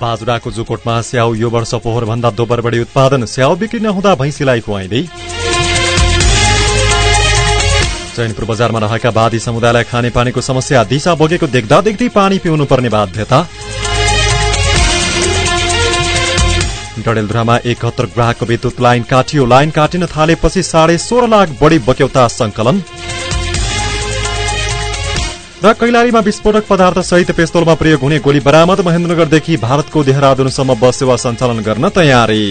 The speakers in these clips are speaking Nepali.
बाजुराको जुकोटमा स्याउ यो वर्ष पोहोरभन्दा दोब्बर बढी उत्पादन स्याउ बिक्री नहुँदा भैँसीलाई खुवाइँदै। चैनपुर बजारमा रहेका वादी समुदायलाई खानेपानीको समस्या दिशा बोकेको देख्दा देख्दै पानी पिउनु पर्ने बाध्यता। डडेलधुरामा एकहत्तर ग्राहकको विद्युत लाइन काटियो लाइन काटिन थालेपछि साढे सोह्र लाख बढी बक्यौता संकलन र कैलालीमा विस्फोटक पदार्थ सहित पेस्तोलमा प्रयोग हुने गोली बरामद महेन्द्रनगरदेखि भारतको देहरादुनसम्म बस सेवा सञ्चालन गर्न तयारी।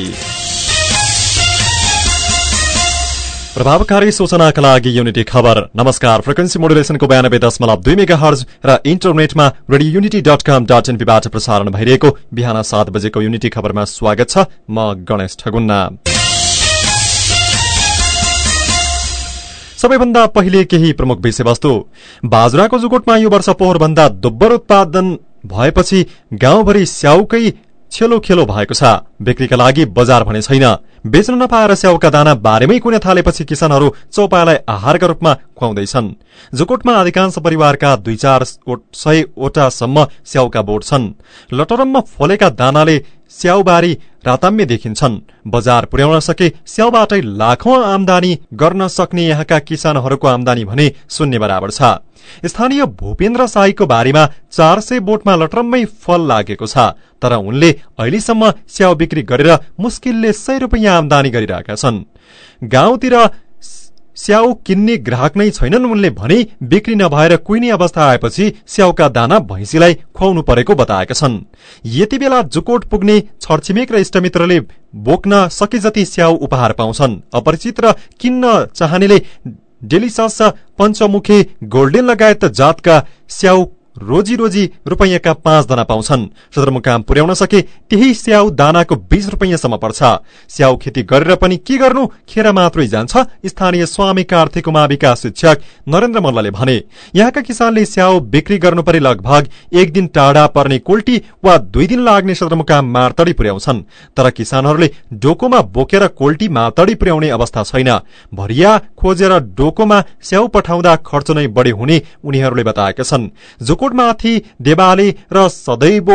प्रभावकारी सूचनाका लागि युनिटी खबर। नमस्कार फ्रिक्वेन्सी मोडुलेसनको बयानब्बे दशमलव दुई मेगा हर्ज र इन्टरनेटमा Radio Unity dot com dot एनपीबाट प्रसारण भइरहेको बिहान सात बजेको युनिटी खबरमा स्वागत छ म गणेश ठगुन्ना। सबैभन्दा पहिले केही प्रमुख विषयवस्तु। बाजुराको जुकोटमा यो वर्ष पोहोरभन्दा दोब्बर उत्पादन भएपछि गाउँभरि स्याउकै छेलो खेलो भएको छ। बिक्रीका लागि बजार भने छैन। बेच्न नपाएर स्याउका दाना बारेमै कुने थालेपछि किसानहरू चौपायालाई आहारका रूपमा खुवाउँदैछन्। जुकोटमा अधिकांश परिवारका दुई चार सयवटासम्म स्याउका बोट छन्। लटरममा फलेका दानाले स्याउबारी राताम्य देखिन्छन्। बजार पुर्याउन सके स्याउबाटै लाखौं आमदानी गर्न सक्ने यहाँका किसानहरूको आमदानी भने शून्य बराबर छ। स्थानीय भूपेन्द्र साईको बारीमा चार सय बोटमा लटरम्मै फल लागेको छ तर उनले अहिलेसम्म स्याउ बिक्री गरेर मुस्किलले सय रुपियाँ आमदानी गरिरहेका छन्। गाउँतिर स्याउ किन्ने ग्राहक नै छैनन् उनले भने बिक्री नभएर कुहिने अवस्था आएपछि स्याउका दाना भैँसीलाई खुवाउनु परेको बताएका छन्। यति बेला जुकोट पुग्ने छरछिमेक र इष्टमित्रले बोक्न सके जति स्याउ उपहार पाउँछन्। अपरिचित र किन्न चाहनेले डेलिसस पञ्चमुखी गोल्डेन लगायत जातका स्याउ रोजी रोजी रुपैयाँका पाँच दाना पाउँछन्। सदरमुकाम पुर्याउन सके त्यही स्याउ दानाको बीस रुपैयाँसम्म पर्छ। स्याउ खेती गरेर पनि के गर्नु? खेर मात्रै जान्छ स्थानीय स्वामी आर्थिक उमा विकास शिक्षक नरेन्द्र मल्लले भने। यहाँका किसानले स्याउ बिक्री गर्नु परे लगभग एक दिन टाढा पर्ने कोल्टी वा दुई दिन लाग्ने सदरमुकाम मार्तडी पुर्याउँछन्। तर किसानहरूले डोकोमा बोकेर कोल्टी मार्तडी पुर्याउने अवस्था छैन। भरिया खोजेर डोकोमा स्याउ पठाउँदा खर्च नै बढी हुने उनीहरूले बताएका छन्। जोकोटमाथि देवाली र सदैव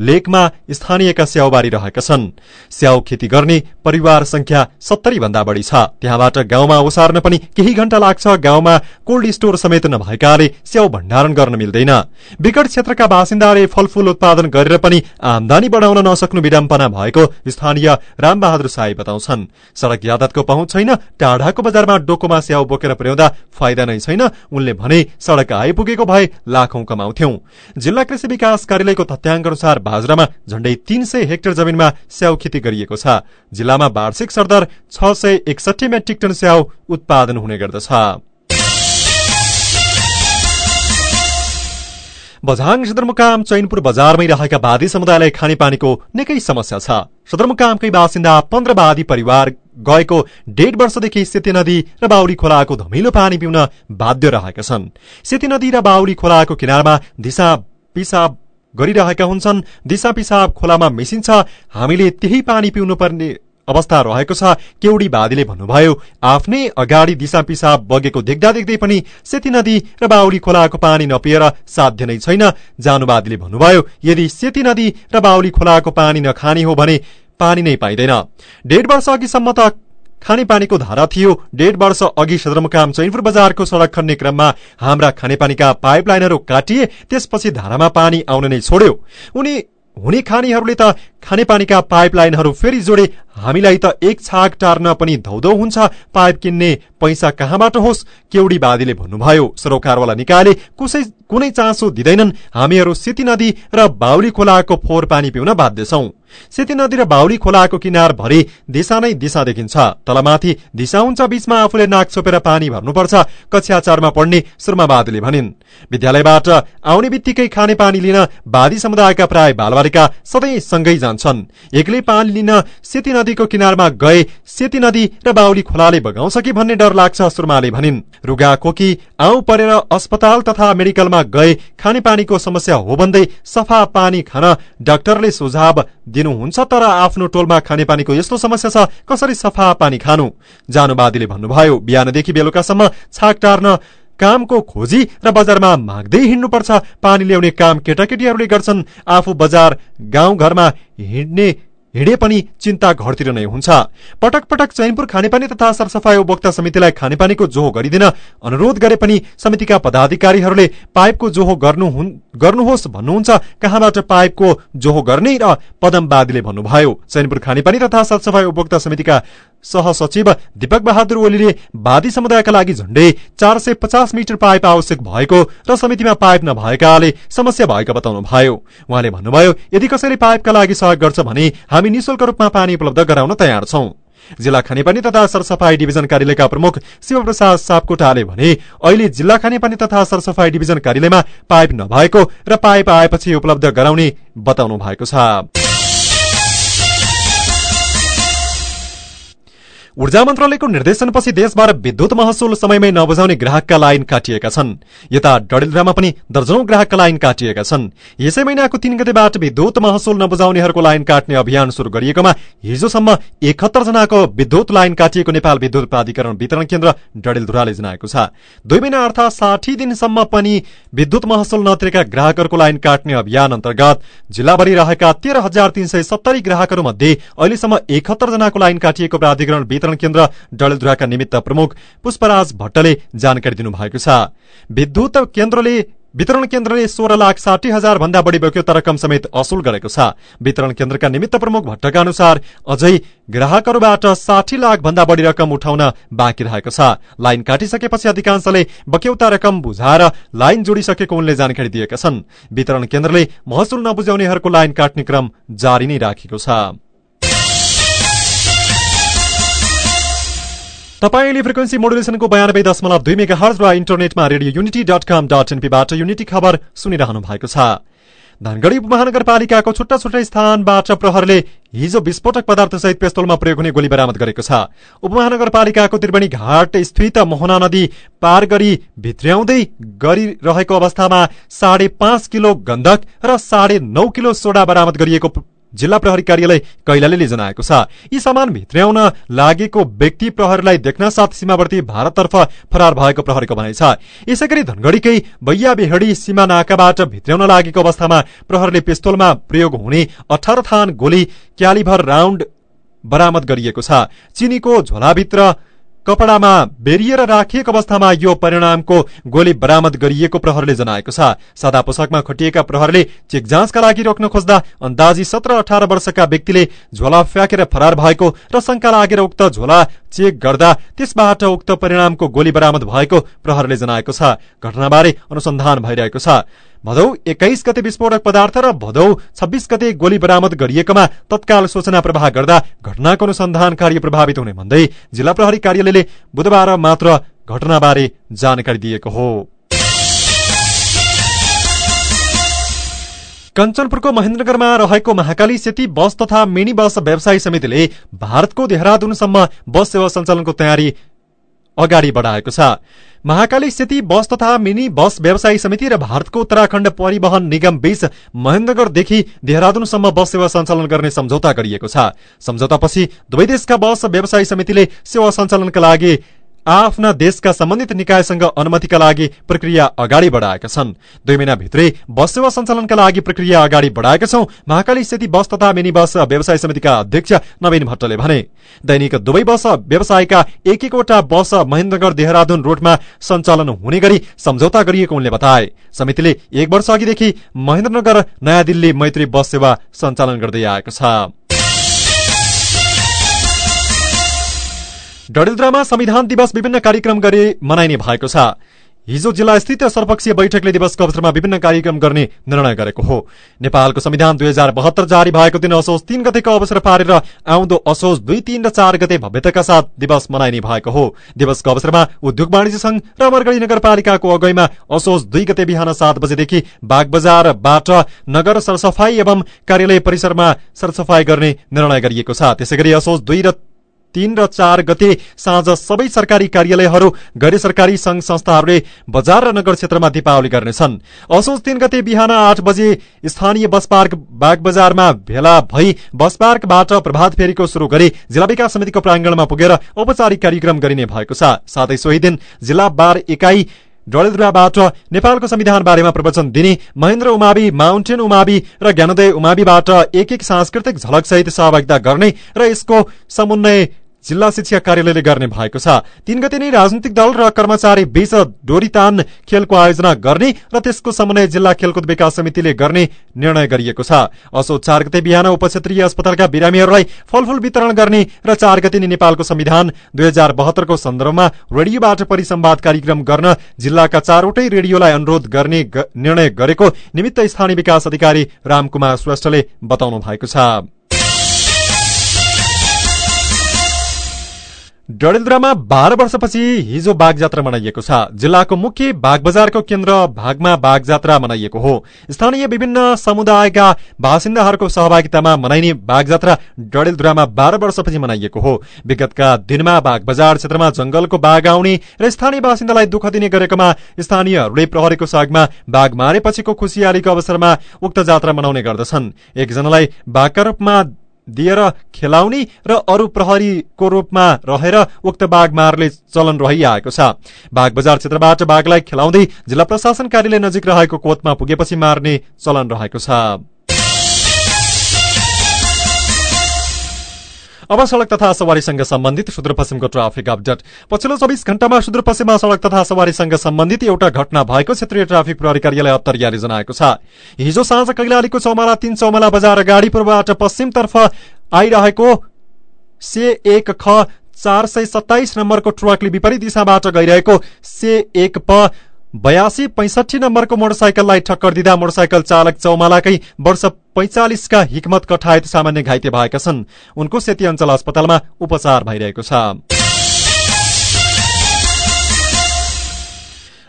लेकमा स्थानीयका स्याउबारी रहेका छन्। स्याउ खेती गर्ने परिवार संख्या सत्तरी भन्दा बढ़ी छ। त्यहाँबाट गाउँमा ओसार्न पनि केही घण्टा लाग्छ। गाउँमा कोल्ड स्टोर समेत नभएकाले स्याउ भण्डारण गर्न मिल्दैन। विकट क्षेत्रका बासिन्दाले फलफूल उत्पादन गरेर पनि आमदानी बढ़ाउन नसक्नु विडम्बना भएको स्थानीय रामबहादुर साई बताउँछन्। सड़क यातायातको पहुँच छैन। टाढाको बजारमा डोकोमा स्याउ बोकेर पुर्याउँदा फाइदा नै छैन। उनले भने सड़क आइपुगेको भए लाखौं कमाउँथ्यौं। जिल्ला कृषि विकास कार्यालयको तथ्याङ्क अनुसार बाजुरामा झण्डै तीन सय हेक्टर जमिनमा स्याउ खेती गरिएको छ। जिल्लामा वार्षिक सरदर छ सय एकसठी मेट्रिक टन स्याउ उत्पादन हुने गर्दछ। बझाङ सदरमुकाम चैनपुर बजारमै रहेका वादी समुदायलाई खानेपानीको निकै समस्या छ। सदरमुकामकै बासिन्दा पन्ध्र वादी परिवार गएको डेढ वर्षदेखि सेती नदी र बाउरी खोलाको धमिलो पानी पिउन बाध्य रहेका छन्। सेती नदी र बाउरी खोलाको किनारमा दिशा पिसाब गरिरहेका हुन्छन्। दिशा पिसाब खोलामा मिसिन्छ। हामीले त्यही पानी पिउनु पर्ने अवस्था रहेको छ केउडी बादीले भन्नुभयो। आफ्नै अगाडि दिशा पिसाब बगेको देख्दा देख्दै पनि सेती नदी र बाउरी खोलाको पानी नपिएर साध्य नै छैन जानुवादीले भन्नुभयो। यदि सेती नदी र बाउली खोलाको पानी नखाने हो भने पानी नै पाइँदैन। डेढ वर्ष अघिसम्म त खानेपानीको धारा थियो। डेढ वर्ष अघि सदरमुकाम चैनपुर बजारको सड़क खन्ने क्रममा हाम्रा खानेपानीका पाइपलाइनहरू काटिए त्यसपछि धारामा पानी आउन नै छोड्यो। उनी हुने खानेहरूले त खानेपानीका पाइपलाइनहरू फेरि जोडे हामीलाई त एक छाक टार्न पनि धौधौ हुन्छ पाइप किन्ने पैसा कहाँबाट होस्? केउडी बादीले भन्नुभयो सरोकारवाला निकायले कुनै कुनै चासो दिँदैनन्। हामीहरू सेती नदी र बाउली खोलाको फोहोर पानी पिउन बाध्य छौं। सेती नदी र बाउली खोलाको किनार भरि दिशा नै दिशा देखिन्छ। तलमाथि दिशा हुन्छ बीचमा आफूले नाक छोपेर पानी भर्नुपर्छ कक्षा चारमा पढ्ने सुर्मावादीले भनिन्। विद्यालयबाट आउने बित्तिकै खाने पानी लिन वादी समुदायका प्राय बालबालिका सधैँ सँगै जान्छन्। एक्लै पानी लिन सेती नदीको किनारमा गए सेती नदी र बाउली खोलाले बगाउँछ कि भन्ने डर लाग्छ सुर्माले भनिन्। रुगा कोकी आउ परेर अस्पताल तथा मेडिकलमा गए खानेपानीको समस्या हो भन्दै सफा पानी खान डाक्टरले सुझाव दिनुहुन्छ तर आफ्नो टोलमा खानेपानीको यस्तो समस्या छ कसरी सफा पानी खानु? जानुवादीले भन्नुभयो बिहानदेखि बेलुकासम्म छाक टार्न कामको खोजी र बजारमा माग्दै हिँड्नुपर्छ। पानी ल्याउने काम केटाकेटीहरूले गर्छन्। आफू बजार गाउँघरमा हिँड्ने हिँडे पनि चिन्ता घरतिर नै हुन्छ। पटक पटक चैनपुर खानेपानी तथा सरसफाई उपभोक्ता समितिलाई खानेपानीको जोहो गरिदिन अनुरोध गरे पनि समितिका पदाधिकारीहरूले पाइपको जोहो गर्नुहोस् भन्नुहुन्छ कहाँबाट पाइपको जोहो गर्ने र पदमवादीले भन्नुभयो। चैनपुर खानेपानी तथा सरसफाई उपभोक्ता समितिका सहसचिव दीपक बहादुर ओलीले वादी समुदायका लागि झण्डै चार सय पचास मिटर पाइप आवश्यक भएको र समितिमा पाइप नभएकाले समस्या भएको बताउनु भयो उहाँले भन्नुभयो यदि कसैले पाइपका लागि सहयोग गर्छ भने हामी निशुल्क रूपमा पानी उपलब्ध गराउन तयार छौं जिल्ला खानेपानी तथा सरसफाई डिभिजन कार्यालयका प्रमुख शिवप्रसाद सापकोटाले भने अहिले जिल्ला खानेपानी तथा सरसफाई डिभिजन कार्यालयमा पाइप नभएको र पाइप आएपछि उपलब्ध गराउने बताउनु भएको छ ऊर्जा मन्त्रालयको निर्देशनपछि देशभर विद्युत महसुल समयमै नबुझाउने ग्राहकका लाइन काटिएका छन्। यता डडेलधुरामा पनि दर्जनौं ग्राहकका लाइन काटिएका छन्। यसै महिनाको तीन गतेबाट विद्युत महसुल नबुझाउनेहरूको लाइन काट्ने अभियान शुरू गरिएकोमा हिजोसम्म एकहत्तर जनाको विद्युत लाइन काटिएको नेपाल विद्युत प्राधिकरण वितरण केन्द्र डडेलधुराले जनाएको छ। दुई महिना अर्थात साठी दिनसम्म पनि विद्युत महसुल नतिरेका ग्राहकहरूको लाइन काट्ने अभियान अन्तर्गत जिल्लाभरि रहेका तेह्र हजार तीन सय सत्तरी ग्राहकहरू मध्ये अहिलेसम्म एकहत्तर जनाको लाइन काटिएको प्राधिकरण वितरण केन्द्र डडेलधुराका निमित्त प्रमुख पुष्पराज भट्टले जानकारी दिनुभएको छ। विद्युत केन्द्रले वितरण केन्द्रले सोह्र लाख साठी हजार भन्दा बढी बक्यौता रकम समेत असुल गरेको छ। वितरण केन्द्रका निमित्त प्रमुख भट्टका अनुसार अझै ग्राहकहरूबाट साठी लाख भन्दा बढी रकम उठाउन बाँकी रहेको छ। लाइन काटिसकेपछि अधिकांशले बक्यौता रकम बुझाएर लाइन जोडिसकेको उनले जानकारी दिएका छन्। वितरण केन्द्रले महसुल नबुझाउनेहरूको लाइन काट्ने क्रम जारी नै राखेको छ। तपाईँले फ्रिक्वेन्सी मोडुलेसनको बयानब्बे दशमलव दुई मेगा हर्ज र इन्टरनेटमा Radio Unity dot com dot एनपीबाट Unity खबर सुनिरहनु भएको छ। धनगढ़ी उपमहानगरपालिकाको छुट्टा छुट्टै स्थानबाट प्रहरले हिजो विस्फोटक पदार्थ सहित पेस्तोलमा प्रयोग हुने गोली बरामद गरेको छ। उपमहानगरपालिकाको त्रिवेणी घाट स्थित मोहना नदी पार गरी भित्र्याउँदै गरिरहेको अवस्थामा साढे पाँच किलो गन्धक र साढे नौ किलो सोडा बरामद गरिएको जिल्ला प्रहरी कार्यालय कैलालीले जनाएको छ। यी सामान भित्र्याउन लागेको व्यक्ति प्रहरीलाई देख्न साथ सीमावर्ती भारततर्फ फरार भएको प्रहरीको भनाइ छ। यसै गरी धनगढ़ीकै बैया बेहडी सीमा नाकाबाट भित्र्याउन लागेको अवस्थामा प्रहरले पिस्तोलमा प्रयोग हुने अठार थान गोली क्यालिभर राउण्ड बरामद गरिएको छ। चिनीको झोलाभित्र कपडामा बेरिएर राखिएको अवस्थामा यो परिणामको गोली बरामद गरिएको प्रहरले जनाएको छ। सादा पोसाकमा खटिएका प्रहरले चेक जाँचका लागि रोक्न खोज्दा अन्दाजी सत्र अठार वर्षका व्यक्तिले झोला फ्याँकेर फरार भएको र शंका लागेर उक्त झोला चेक गर्दा त्यसबाट उक्त परिणामको गोली बरामद भएको प्रहरले जनाएको छ। घटनाबारे अनुसन्धान भइरहेको छ। भदौ एक्काइस गते विस्फोटक पदार्थ र भदौ छब्बीस गते गोली बरामद गरिएकोमा तत्काल सूचना प्रवाह गर्दा घटनाको अनुसन्धान कार्य प्रभावित हुने भन्दै जिल्ला प्रहरी कार्यालयले बुधबार मात्र घटनाबारे जानकारी दिएको हो। कञ्चनपुरको महेन्द्रनगरमा रहेको महाकाली सेती बस तथा मिनी बस व्यवसायी समितिले भारतको देहरादूनसम्म बस सेवा सञ्चालनको तयारी अगाडि बढाएको छ। महाकाली सेती बस तथा मिनी बस व्यवसायी समिति र भारतको उत्तराखण्ड परिवहन निगम बीच महेन्द्रगढ़देखि देहरादूनसम्म बस सेवा सञ्चालन गर्ने सम्झौता गरिएको छ। सम्झौतापछि दुवै देशका बस व्यवसायी समितिले सेवा सञ्चालनका लागि आफ्ना देशका सम्बन्धित निकायसँग अनुमतिका लागि प्रक्रिया अगाडि बढाएका छन्। दुई महिनाभित्रै बस सेवा सञ्चालनका लागि प्रक्रिया अगाडि बढाएका छौं महाकाली सेती बस तथा मिनी बस व्यवसाय समितिका अध्यक्ष नवीन भट्टले भने। दैनिक दुवै बस व्यवसायका एक एकवटा बस महेन्द्रगढ़ देहरादून रोडमा सञ्चालन हुने गरी सम्झौता गरिएको उनले बताए। समितिले एक वर्ष अघिदेखि महेन्द्रनगर नयाँ दिल्ली मैत्री बस सेवा सञ्चालन गर्दै आएको छ। डडेलधुरामा संविधान दिवस विभिन्न कार्यक्रम गरी मनाइने भएको छ। हिजो जिल्ला स्थित सर्वपक्षीय बैठकले दिवसको अवसरमा विभिन्न कार्यक्रम गर्ने निर्णय गरेको हो। नेपालको संविधान दुई हजार बहत्तर जारी भएको दिन असोज तीन गतेको अवसर पारेर आउँदो असोज दुई तीन र चार गते भव्यताका साथ दिवस मनाइने भएको हो। दिवसको अवसरमा उद्योग वाणिज्य संघ र अमरगढ़ी नगरपालिकाको अगुवाईमा असोज दुई गते बिहान सात बजेदेखि बागबजारबाट नगर सरसफाई एवं कार्यालय परिसरमा सरसफाई गर्ने निर्णय गरिएको छ। त्यसै गरी असोज दुई र तीन र चार गते साँझ सबै सरकारी कार्यालयहरू गैर सरकारी संघ संस्थाहरूले बजार र नगर क्षेत्रमा दीपावली गर्नेछन्। असोज तीन गते बिहान आठ बजे स्थानीय बस पार्क बाग बजारमा भेला भई बस पार्कबाट प्रभात फेरीको शुरू गरी जिल्ला विकास समितिको प्राङ्गणमा पुगेर औपचारिक कार्यक्रम गरिने भएको छ। साथै सोही दिन जिल्ला बार एकाई डडेलधुराबाट नेपालको संविधान बारेमा प्रवचन दिने महेन्द्र उमावि माउन्टेन उमावि र ज्ञानोदय उमाविबाट एक एक सांस्कृतिक झलकसहित सहभागिता गर्ने र यसको समन्वय जिल्ला शिक्षा कार्यालयले गर्ने भएको छ। तीन गते नै राजनीतिक दल र कर्मचारी बीच डोरीतान खेलको आयोजना गर्ने र त्यसको समन्वय जिल्ला खेलकुद विकास समितिले गर्ने निर्णय गरिएको छ। असो चार गते बिहान उपक्षेत्रीय अस्पतालका बिरामीहरूलाई फलफूल वितरण गर्ने र चार गते नै नेपालको संविधान दुई हजार बहत्तरको सन्दर्भमा रेडियोबाट परिसंवाद कार्यक्रम गर्न जिल्लाका चारवटै रेडियोलाई अनुरोध गर्ने निर्णय गरेको निमित्त स्थानीय विकास अधिकारी रामकुमार श्रेष्ठले बताउनु भएको छ। डडेलधुरामा बाह्र वर्षपछि हिजो बाघ जात्रा मनाइएको छ। जिल्लाको मुख्य बाघ बजारको केन्द्र भागमा बाघ जात्रा मनाइएको हो। स्थानीय विभिन्न समुदायका बासिन्दाहरूको सहभागितामा मनाइने बाघ जात्रा डडेलधुरामा बाह्र वर्षपछि मनाइएको हो। विगतका दिनमा बाघ बजार क्षेत्रमा जंगलको बाघ आउने र स्थानीय बासिन्दालाई दुःख दिने गरेकोमा स्थानीयहरूले प्रहरीको सहयोगमा बाघ मारेपछिको खुसियालीको अवसरमा उक्त जात्रा मनाउने गर्दछन्। एकजनालाई बाघका रूपमा दिएर खेलाउने र अरू प्रहरीको रूपमा रहेर उक्त बाघ मारले चलन रहिआएको छ। बाघ बजार क्षेत्रबाट बाघलाई खेलाउँदै जिल्ला प्रशासन कार्यालय नजिक रहेको कोतमा पुगेपछि मार्ने चलन रहेको छ। अब सड़क तथा सवारीसँग सम्बन्धित सुदूरपश्चिमको ट्राफिक अपडेट। पछिल्लो चौबिस घण्टामा सुदूरपश्चिममा सड़क तथा सवारीसँग सम्बन्धित एउटा घटना भएको क्षेत्रीय ट्राफिक प्रहरी कार्यालय अत्तरियाले जनाएको छ। हिजो साँझ कैलालीको चौमाला तीन चौमाला बजार गाड़ी पूर्वबाट पश्चिमतर्फ आइरहेको से एक ख चार सय सत्ताइस नम्बरको ट्रकले विपरीत दिशाबाट गइरहेको से एक प बयासी पैंसठी नम्बरको मोटरसाइकललाई ठक्कर दिँदा मोटरसाइकल चालक चौमालाकै वर्ष पैंचालिसका हिक्मत कठायत सामान्य घाइते भएका छन्। उनको सेती अञ्चल अस्पतालमा उपचार भइरहेको छ।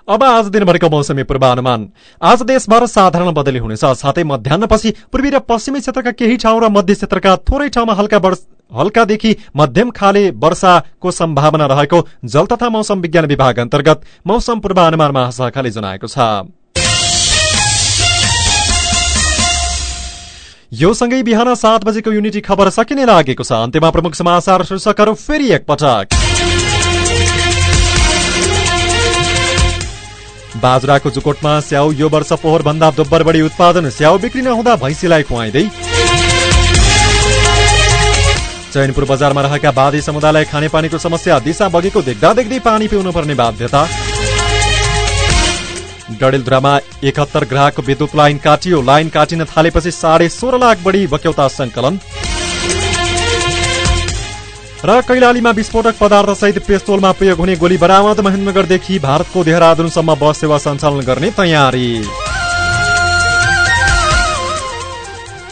अब आज दिनभरिको मौसमी पूर्वानुमान। आज देशभर साधारण बदली हुनेछ। साथै मध्याहपछि पूर्वी र पश्चिमी क्षेत्रका केही ठाउँ र मध्य क्षेत्रका थोरै ठाउँमा हल्का हल्कादेखि मध्यम खाले वर्षाको सम्भावना रहेको जल तथा मौसम विज्ञान विभाग अन्तर्गत मौसम पूर्वानुमान महाशाखाले जनाएको छ। यो सँगै बिहान सात बजेको युनिटी खबर सकिने लागेको छ। अन्त्यमा प्रमुख समाचार शीर्षकहरू फेरि एकपटक। बाजुराको जुकोटमा स्याउ यो वर्ष पोहोर भन्दा दोब्बर बढी उत्पादन स्याउ बिक्री नहुँदा भैँसीलाई खुवाइँदै चैनपुर बजारमा रहेका बाधी समुदायलाई खानेपानीको समस्या दिशा बगेको देख्दा देख्दै पानी पिउनु पर्ने बाध्यता। डडेलधुरामा एकहत्तर ग्राहकको विद्युत लाइन काटियो। लाइन काटिन थालेपछि साढे सोह्र लाख बढी बक्यौता संकलन र कैलालीमा विस्फोटक पदार्थ सहित पेस्तोलमा प्रयोग हुने गोली बरामद महेन्द्रनगरदेखि भारतको देहरादुनसम्म बस सेवा सञ्चालन गर्ने तयारी।